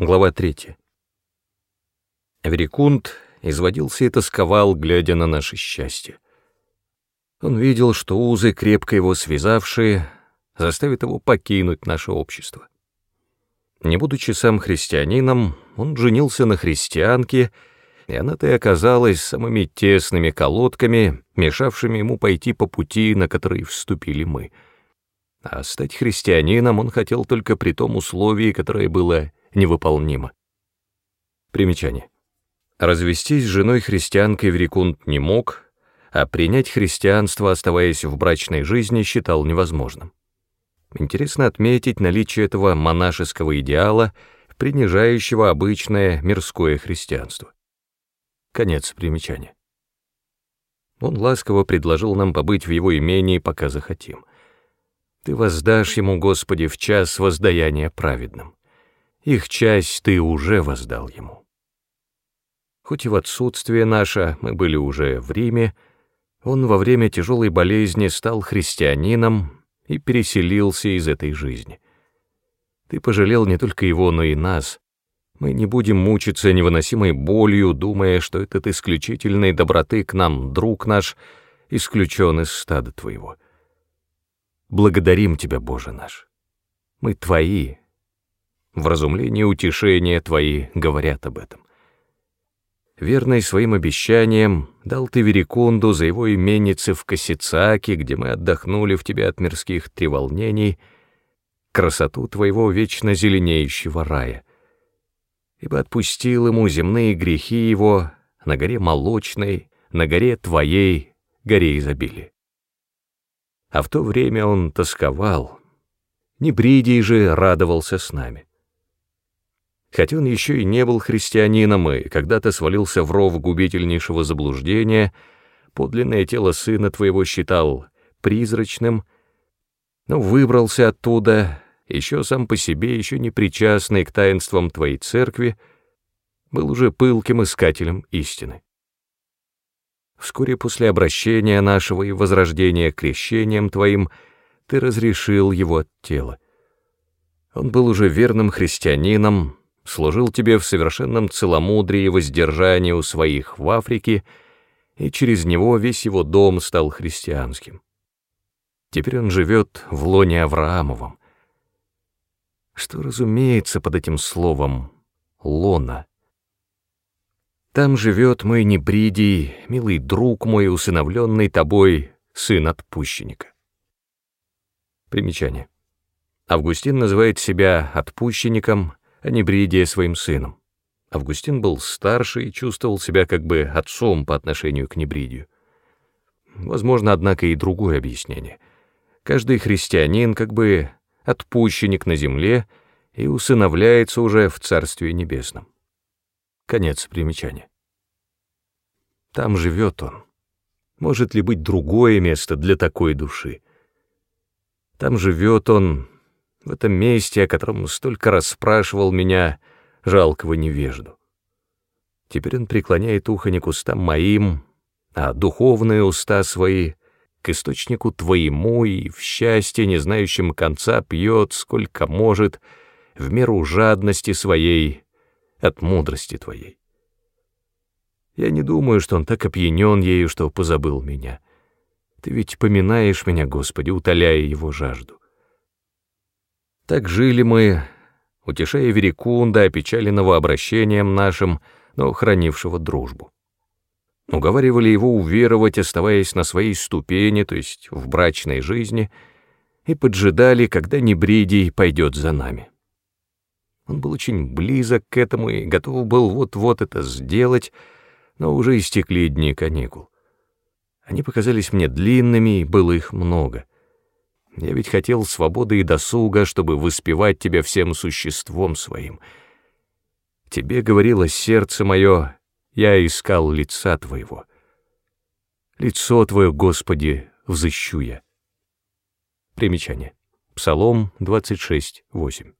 Глава 3. Верикунд изводился и тосковал, глядя на наше счастье. Он видел, что узы, крепко его связавшие, заставят его покинуть наше общество. Не будучи сам христианином, он женился на христианке, и она-то и оказалась самыми тесными колодками, мешавшими ему пойти по пути, на который вступили мы. А стать христианином он хотел только при том условии, которое было невыполнимо. Примечание. Развестись с женой христианкой Врикунд не мог, а принять христианство, оставаясь в брачной жизни, считал невозможным. Интересно отметить наличие этого монашеского идеала, принижающего обычное мирское христианство. Конец примечания. Он ласково предложил нам побыть в его имении, пока захотим. Ты воздашь ему, Господи, в час воздаяния праведным их часть ты уже воздал ему. Хоть и в отсутствие наше мы были уже в Риме, он во время тяжелой болезни стал христианином и переселился из этой жизни. Ты пожалел не только его, но и нас. Мы не будем мучиться невыносимой болью, думая, что этот исключительной доброты к нам друг наш исключен из стада твоего. Благодарим тебя, Боже наш. Мы твои, Вразумление и утешение твои говорят об этом. Верный своим обещаниям, дал ты Верикунду за его именицы в Косицаке, где мы отдохнули в тебе от мирских треволнений, красоту твоего вечно зеленеющего рая. Ибо отпустил ему земные грехи его на горе молочной, на горе твоей, горе изобилия. А в то время он тосковал, не Бридий же радовался с нами. Хотя он еще и не был христианином и когда-то свалился в ров губительнейшего заблуждения, подлинное тело сына твоего считал призрачным, но выбрался оттуда, еще сам по себе, еще не причастный к таинствам твоей церкви, был уже пылким искателем истины. Вскоре после обращения нашего и возрождения крещением твоим ты разрешил его от тела. Он был уже верным христианином, служил тебе в совершенном целомудрии и воздержании у своих в Африке, и через него весь его дом стал христианским. Теперь он живет в лоне Авраамовом. Что разумеется под этим словом «лона»? Там живет мой небридий, милый друг мой, усыновленный тобой, сын отпущенника. Примечание. Августин называет себя отпущенником, а не Бридия своим сыном. Августин был старше и чувствовал себя как бы отцом по отношению к Небридию. Возможно, однако, и другое объяснение. Каждый христианин как бы отпущенник на земле и усыновляется уже в Царстве Небесном. Конец примечания. Там живет он. Может ли быть другое место для такой души? Там живет он, в этом месте, о котором столько раз спрашивал меня жалкого невежду. Теперь он преклоняет ухо не к устам моим, а духовные уста свои к источнику твоему и в счастье, не знающем конца, пьет, сколько может, в меру жадности своей, от мудрости твоей. Я не думаю, что он так опьянен ею, что позабыл меня. Ты ведь поминаешь меня, Господи, утоляя его жажду. Так жили мы, утешая Верикунда, опечаленного обращением нашим, но хранившего дружбу. Уговаривали его уверовать, оставаясь на своей ступени, то есть в брачной жизни, и поджидали, когда Небридий пойдет за нами. Он был очень близок к этому и готов был вот-вот это сделать, но уже истекли дни каникул. Они показались мне длинными, и было их много — я ведь хотел свободы и досуга, чтобы воспевать тебя всем существом своим. Тебе говорило сердце мое, я искал лица твоего. Лицо твое, Господи, взыщу я. Примечание. Псалом 26, 8.